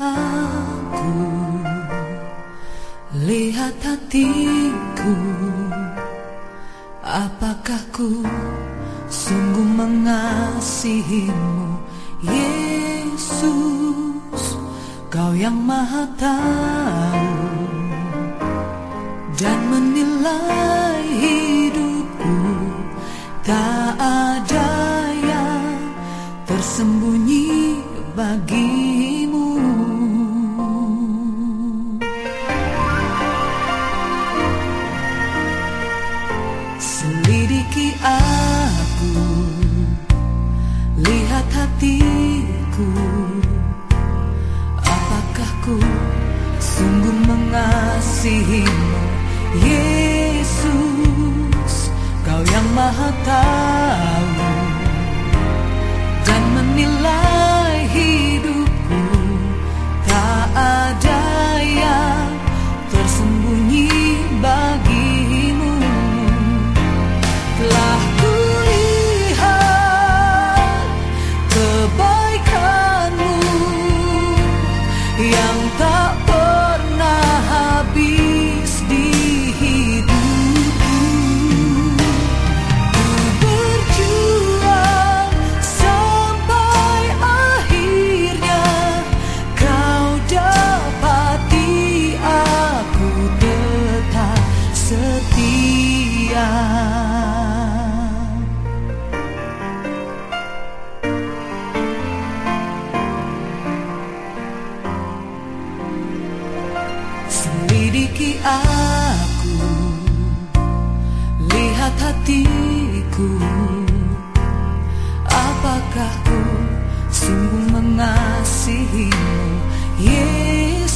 aku. Lihat hatiku. Apakah ku sungguh mengasihimu Yesus? Kau yang maha tahu Dan menilai hidupku. Tak ada yang tersembunyi bagi hatiku. Apakah ku sungguh mengasihimu Yesus? Kau yang maha tahu. aku. Lihat hatiku. Apakah ku sungguh mengasihimu Yesus?